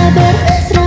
sabar mesra